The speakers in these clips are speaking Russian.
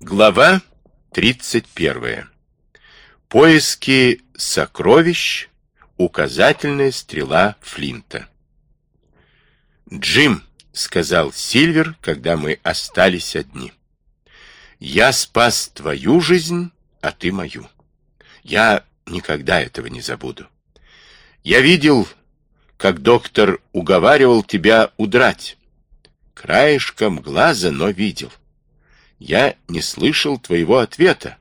Глава 31. Поиски сокровищ. Указательная стрела Флинта. «Джим», — сказал Сильвер, когда мы остались одни, — «я спас твою жизнь, а ты мою. Я никогда этого не забуду. Я видел, как доктор уговаривал тебя удрать. Краешком глаза, но видел. Я не слышал твоего ответа,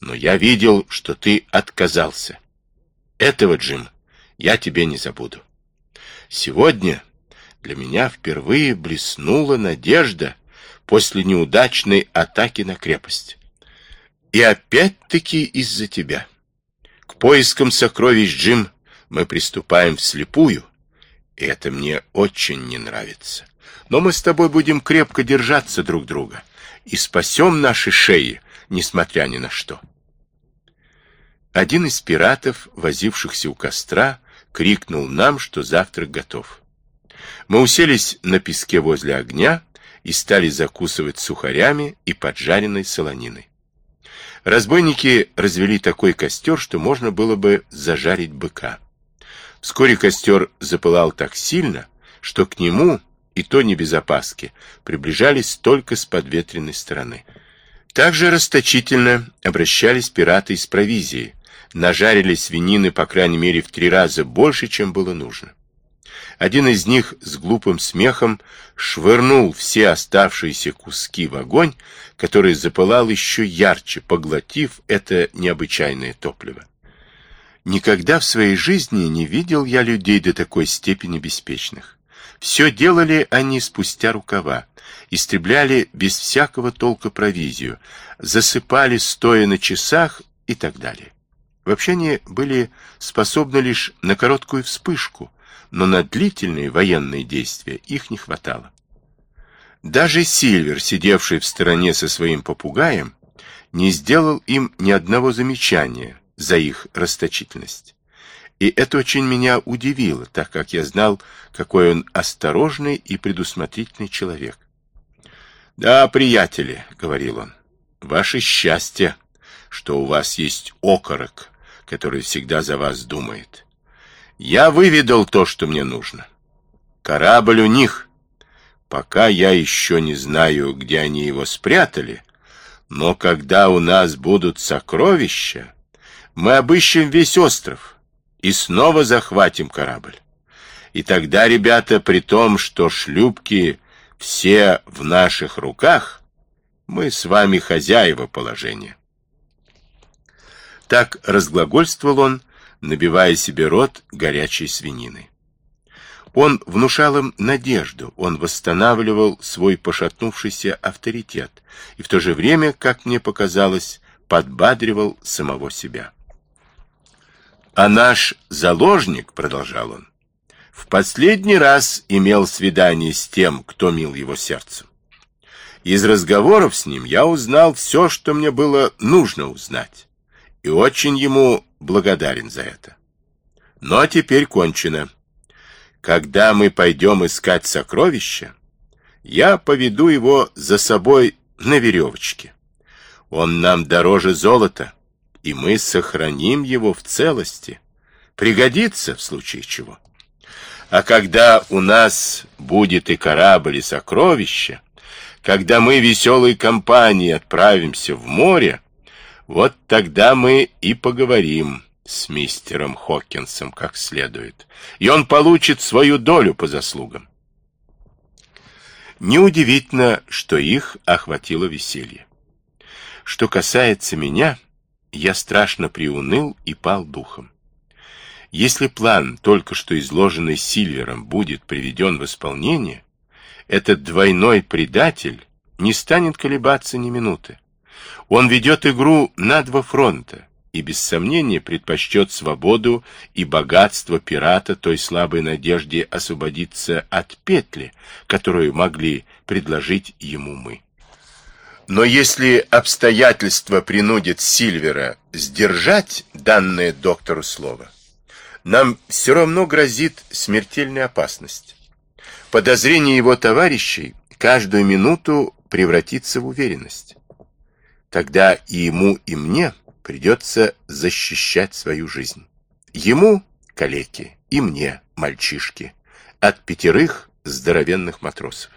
но я видел, что ты отказался. Этого, Джим, я тебе не забуду. Сегодня для меня впервые блеснула надежда после неудачной атаки на крепость. И опять-таки из-за тебя. К поискам сокровищ, Джим, мы приступаем вслепую, и это мне очень не нравится. Но мы с тобой будем крепко держаться друг друга и спасем наши шеи, несмотря ни на что. Один из пиратов, возившихся у костра, крикнул нам, что завтрак готов. Мы уселись на песке возле огня и стали закусывать сухарями и поджаренной солониной. Разбойники развели такой костер, что можно было бы зажарить быка. Вскоре костер запылал так сильно, что к нему и то не без опаски, приближались только с подветренной стороны. Также расточительно обращались пираты из провизии, нажарили свинины, по крайней мере, в три раза больше, чем было нужно. Один из них с глупым смехом швырнул все оставшиеся куски в огонь, который запылал еще ярче, поглотив это необычайное топливо. Никогда в своей жизни не видел я людей до такой степени беспечных. Все делали они спустя рукава, истребляли без всякого толка провизию, засыпали стоя на часах и так далее. Вообще они были способны лишь на короткую вспышку, но на длительные военные действия их не хватало. Даже Сильвер, сидевший в стороне со своим попугаем, не сделал им ни одного замечания за их расточительность. И это очень меня удивило, так как я знал, какой он осторожный и предусмотрительный человек. «Да, приятели», — говорил он, — «ваше счастье, что у вас есть окорок, который всегда за вас думает. Я выведал то, что мне нужно. Корабль у них. Пока я еще не знаю, где они его спрятали, но когда у нас будут сокровища, мы обыщем весь остров» и снова захватим корабль. И тогда, ребята, при том, что шлюпки все в наших руках, мы с вами хозяева положения. Так разглагольствовал он, набивая себе рот горячей свининой. Он внушал им надежду, он восстанавливал свой пошатнувшийся авторитет и в то же время, как мне показалось, подбадривал самого себя. А наш заложник, продолжал он, в последний раз имел свидание с тем, кто мил его сердцу. Из разговоров с ним я узнал все, что мне было нужно узнать, и очень ему благодарен за это. Но теперь кончено. Когда мы пойдем искать сокровища, я поведу его за собой на веревочке. Он нам дороже золота, и мы сохраним его в целости. Пригодится в случае чего. А когда у нас будет и корабль, и сокровища, когда мы веселой компанией отправимся в море, вот тогда мы и поговорим с мистером Хокинсом как следует, и он получит свою долю по заслугам. Неудивительно, что их охватило веселье. Что касается меня, я страшно приуныл и пал духом. Если план, только что изложенный Сильвером, будет приведен в исполнение, этот двойной предатель не станет колебаться ни минуты. Он ведет игру на два фронта и без сомнения предпочтет свободу и богатство пирата той слабой надежде освободиться от петли, которую могли предложить ему мы. Но если обстоятельства принудят Сильвера сдержать данное доктору слово, нам все равно грозит смертельная опасность. Подозрение его товарищей каждую минуту превратится в уверенность. Тогда и ему, и мне придется защищать свою жизнь. Ему, калеки, и мне, мальчишки, от пятерых здоровенных матросов.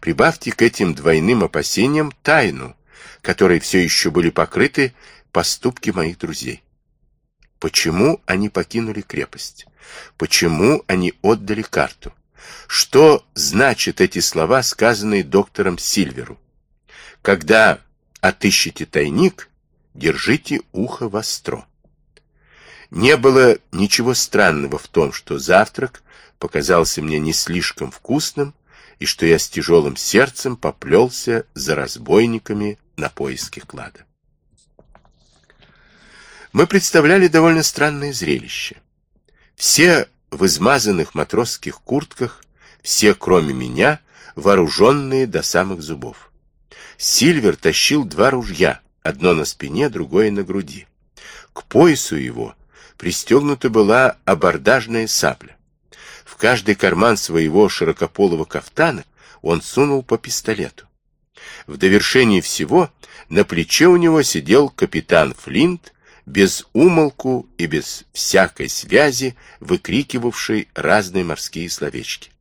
Прибавьте к этим двойным опасениям тайну, которой все еще были покрыты поступки моих друзей. Почему они покинули крепость? Почему они отдали карту? Что значат эти слова, сказанные доктором Сильверу? Когда отыщете тайник, держите ухо востро. Не было ничего странного в том, что завтрак показался мне не слишком вкусным, и что я с тяжелым сердцем поплелся за разбойниками на поиски клада. Мы представляли довольно странное зрелище. Все в измазанных матросских куртках, все, кроме меня, вооруженные до самых зубов. Сильвер тащил два ружья, одно на спине, другое на груди. К поясу его пристегнута была абордажная сабля. В каждый карман своего широкополого кафтана он сунул по пистолету. В довершении всего на плече у него сидел капитан Флинт, без умолку и без всякой связи, выкрикивавший разные морские словечки.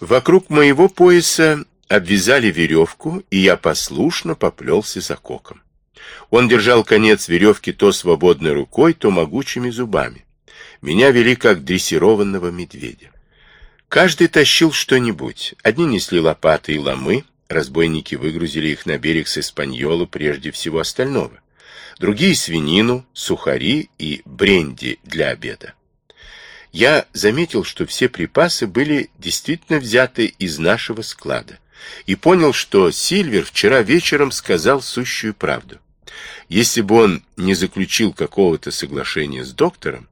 Вокруг моего пояса обвязали веревку, и я послушно поплелся за коком. Он держал конец веревки то свободной рукой, то могучими зубами. Меня вели как дрессированного медведя. Каждый тащил что-нибудь. Одни несли лопаты и ломы, разбойники выгрузили их на берег с Испаньола прежде всего остального. Другие — свинину, сухари и бренди для обеда. Я заметил, что все припасы были действительно взяты из нашего склада, и понял, что Сильвер вчера вечером сказал сущую правду. Если бы он не заключил какого-то соглашения с доктором,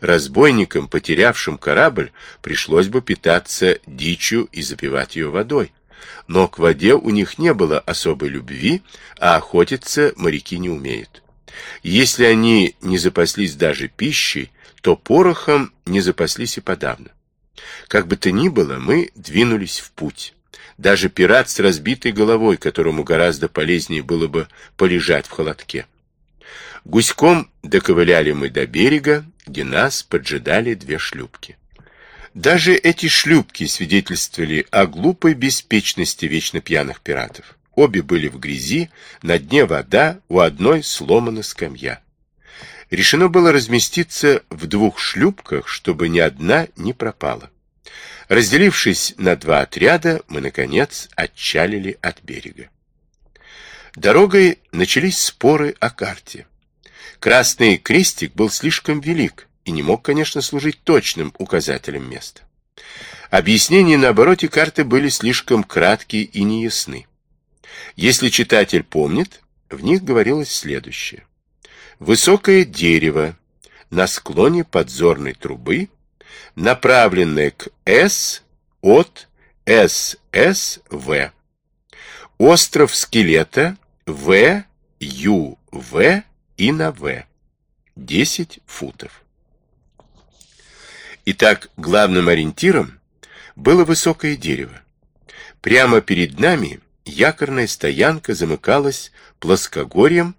разбойникам, потерявшим корабль, пришлось бы питаться дичью и запивать ее водой. Но к воде у них не было особой любви, а охотиться моряки не умеют. Если они не запаслись даже пищей, то порохом не запаслись и подавно. Как бы то ни было, мы двинулись в путь. Даже пират с разбитой головой, которому гораздо полезнее было бы полежать в холодке. Гуськом доковыляли мы до берега, где нас поджидали две шлюпки. Даже эти шлюпки свидетельствовали о глупой беспечности вечно пьяных пиратов. Обе были в грязи, на дне вода, у одной сломана скамья. Решено было разместиться в двух шлюпках, чтобы ни одна не пропала. Разделившись на два отряда, мы, наконец, отчалили от берега. Дорогой начались споры о карте. Красный крестик был слишком велик и не мог, конечно, служить точным указателем места. Объяснения на обороте карты были слишком краткие и неясны. Если читатель помнит, в них говорилось следующее. Высокое дерево на склоне подзорной трубы, направленное к С от ССВ. Остров скелета В, Ю, В и на В. 10 футов. Итак, главным ориентиром было высокое дерево. Прямо перед нами якорная стоянка замыкалась плоскогорьем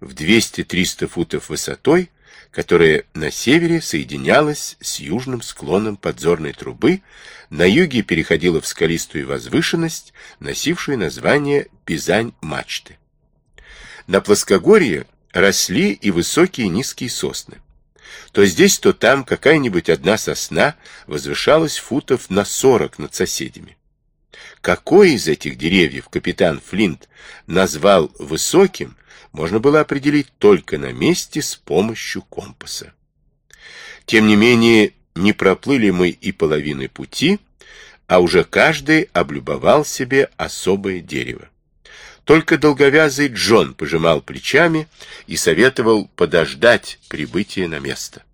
в 200-300 футов высотой, которая на севере соединялась с южным склоном подзорной трубы, на юге переходила в скалистую возвышенность, носившую название Пизань-мачты. На плоскогорье росли и высокие низкие сосны. То здесь, то там какая-нибудь одна сосна возвышалась футов на сорок над соседями. Какой из этих деревьев капитан Флинт назвал высоким, можно было определить только на месте с помощью компаса. Тем не менее, не проплыли мы и половины пути, а уже каждый облюбовал себе особое дерево. Только долговязый Джон пожимал плечами и советовал подождать прибытия на место.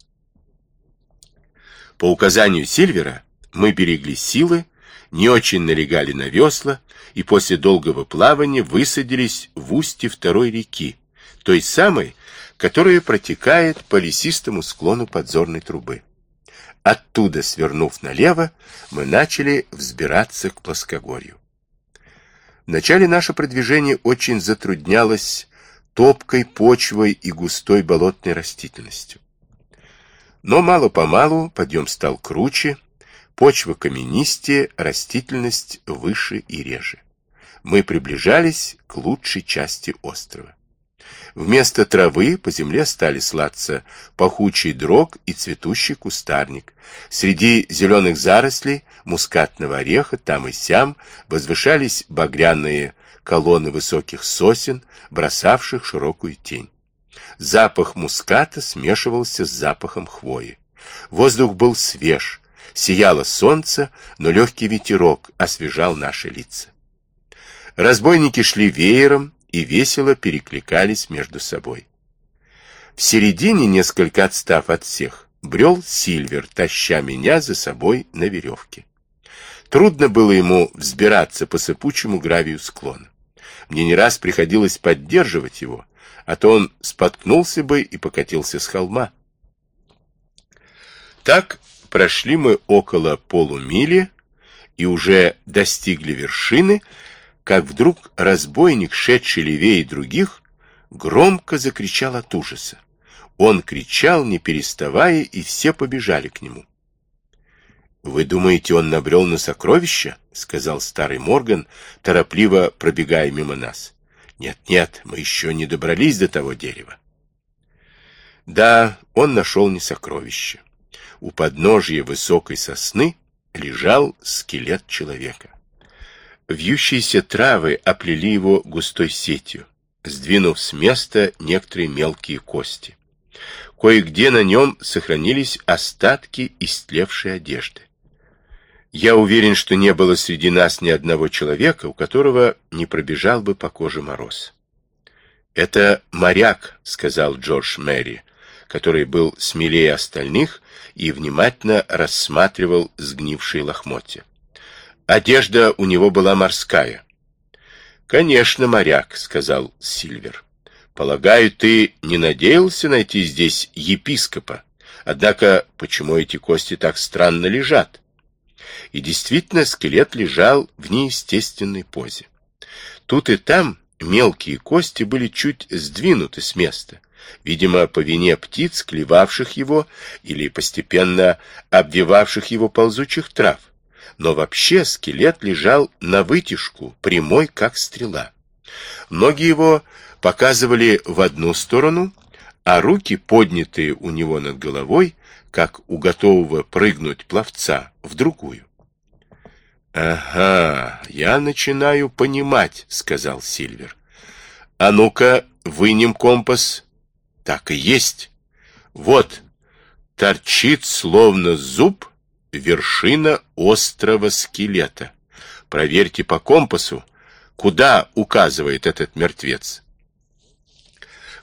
По указанию Сильвера мы берегли силы, не очень налегали на весла и после долгого плавания высадились в устье второй реки, той самой, которая протекает по лесистому склону подзорной трубы. Оттуда, свернув налево, мы начали взбираться к плоскогорью. Вначале наше продвижение очень затруднялось топкой почвой и густой болотной растительностью. Но мало-помалу подъем стал круче, почва каменистее, растительность выше и реже. Мы приближались к лучшей части острова. Вместо травы по земле стали слаться пахучий дрог и цветущий кустарник. Среди зеленых зарослей мускатного ореха там и сям возвышались багряные колонны высоких сосен, бросавших широкую тень. Запах муската смешивался с запахом хвои. Воздух был свеж, сияло солнце, но легкий ветерок освежал наши лица. Разбойники шли веером и весело перекликались между собой. В середине, несколько отстав от всех, брел Сильвер, таща меня за собой на веревке. Трудно было ему взбираться по сыпучему гравию склона. Мне не раз приходилось поддерживать его, а то он споткнулся бы и покатился с холма. Так прошли мы около полумили и уже достигли вершины, как вдруг разбойник, шедший левее других, громко закричал от ужаса. Он кричал, не переставая, и все побежали к нему. «Вы думаете, он набрел на сокровища?» — сказал старый Морган, торопливо пробегая мимо нас. «Нет-нет, мы еще не добрались до того дерева». Да, он нашел не сокровище. У подножья высокой сосны лежал скелет человека. Вьющиеся травы оплели его густой сетью, сдвинув с места некоторые мелкие кости. Кое-где на нем сохранились остатки истлевшей одежды. Я уверен, что не было среди нас ни одного человека, у которого не пробежал бы по коже мороз. «Это моряк», — сказал Джордж Мэри, который был смелее остальных и внимательно рассматривал сгнившие лохмотья. Одежда у него была морская. «Конечно, моряк», — сказал Сильвер. «Полагаю, ты не надеялся найти здесь епископа? Однако почему эти кости так странно лежат?» И действительно, скелет лежал в неестественной позе. Тут и там мелкие кости были чуть сдвинуты с места, видимо, по вине птиц, клевавших его или постепенно обвивавших его ползучих трав. Но вообще скелет лежал на вытяжку, прямой, как стрела. Ноги его показывали в одну сторону, а руки, поднятые у него над головой, как у готового прыгнуть пловца, в другую. «Ага, я начинаю понимать», — сказал Сильвер. «А ну-ка, вынем компас». «Так и есть. Вот, торчит, словно зуб, вершина острого скелета. Проверьте по компасу, куда указывает этот мертвец».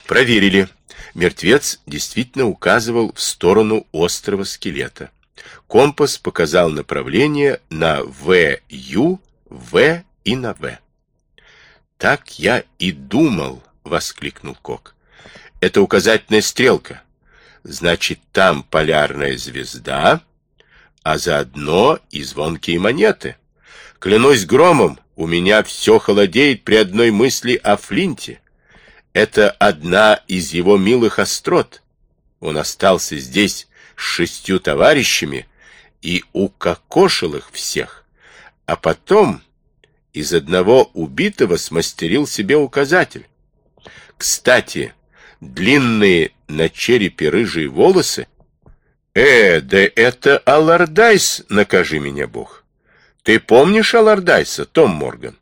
Проверили. Мертвец действительно указывал в сторону острого скелета. Компас показал направление на ВЮ, В и на В. «Так я и думал!» — воскликнул Кок. «Это указательная стрелка. Значит, там полярная звезда, а заодно и звонкие монеты. Клянусь громом, у меня все холодеет при одной мысли о Флинте. Это одна из его милых острот. Он остался здесь с шестью товарищами и укокошил их всех, а потом из одного убитого смастерил себе указатель. Кстати, длинные на черепе рыжие волосы «Э, да это Аллардайс, накажи меня Бог! Ты помнишь Аллардайса, Том Морган?»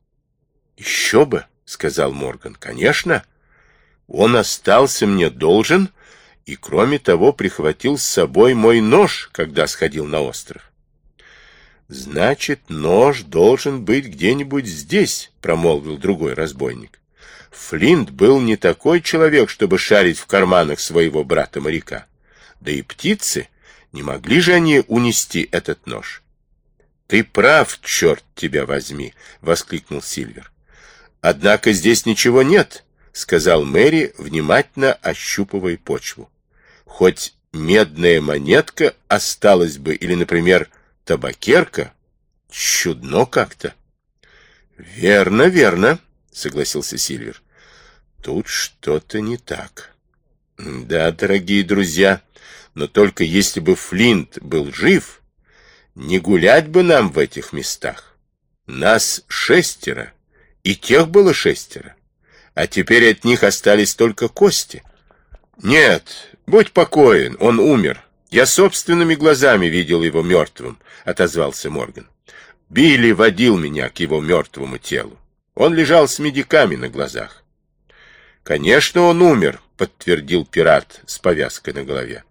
«Еще бы», — сказал Морган, — «конечно. Он остался мне должен и, кроме того, прихватил с собой мой нож, когда сходил на остров. «Значит, нож должен быть где-нибудь здесь», — промолвил другой разбойник. Флинт был не такой человек, чтобы шарить в карманах своего брата-моряка. Да и птицы, не могли же они унести этот нож? «Ты прав, черт тебя возьми!» — воскликнул Сильвер. «Однако здесь ничего нет», — сказал Мэри, внимательно ощупывая почву хоть медная монетка осталась бы, или, например, табакерка, чудно как-то. Верно, верно, согласился Сильвер. Тут что-то не так. Да, дорогие друзья, но только если бы Флинт был жив, не гулять бы нам в этих местах. Нас шестеро, и тех было шестеро, а теперь от них остались только кости. Нет, будь покоен, он умер. Я собственными глазами видел его мертвым, отозвался Морган. Билли водил меня к его мертвому телу. Он лежал с медиками на глазах. Конечно, он умер, подтвердил пират с повязкой на голове.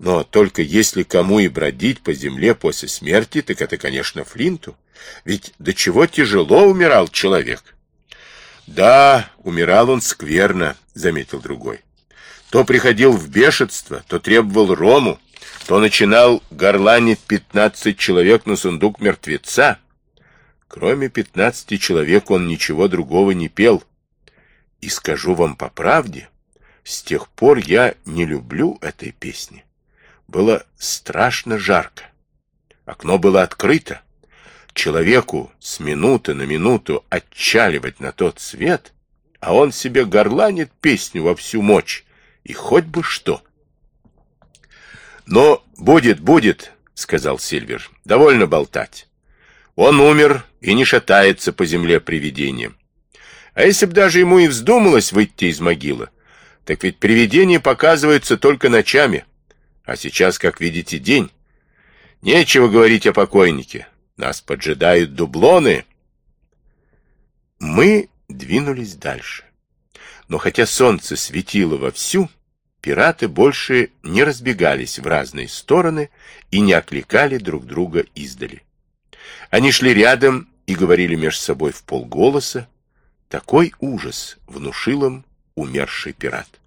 Но только если кому и бродить по земле после смерти, так это, конечно, Флинту. Ведь до чего тяжело умирал человек. Да, умирал он скверно, заметил другой. То приходил в бешенство, то требовал рому, то начинал горланить пятнадцать человек на сундук мертвеца. Кроме пятнадцати человек он ничего другого не пел. И скажу вам по правде, с тех пор я не люблю этой песни. Было страшно жарко. Окно было открыто. Человеку с минуты на минуту отчаливать на тот свет, а он себе горланит песню во всю мощь, и хоть бы что. «Но будет, будет», — сказал Сильвер, — «довольно болтать. Он умер и не шатается по земле привидением. А если б даже ему и вздумалось выйти из могилы, так ведь привидения показываются только ночами, а сейчас, как видите, день. Нечего говорить о покойнике. Нас поджидают дублоны. Мы двинулись дальше. Но хотя солнце светило вовсю, пираты больше не разбегались в разные стороны и не окликали друг друга издали. Они шли рядом и говорили между собой в полголоса, такой ужас внушил им умерший пират.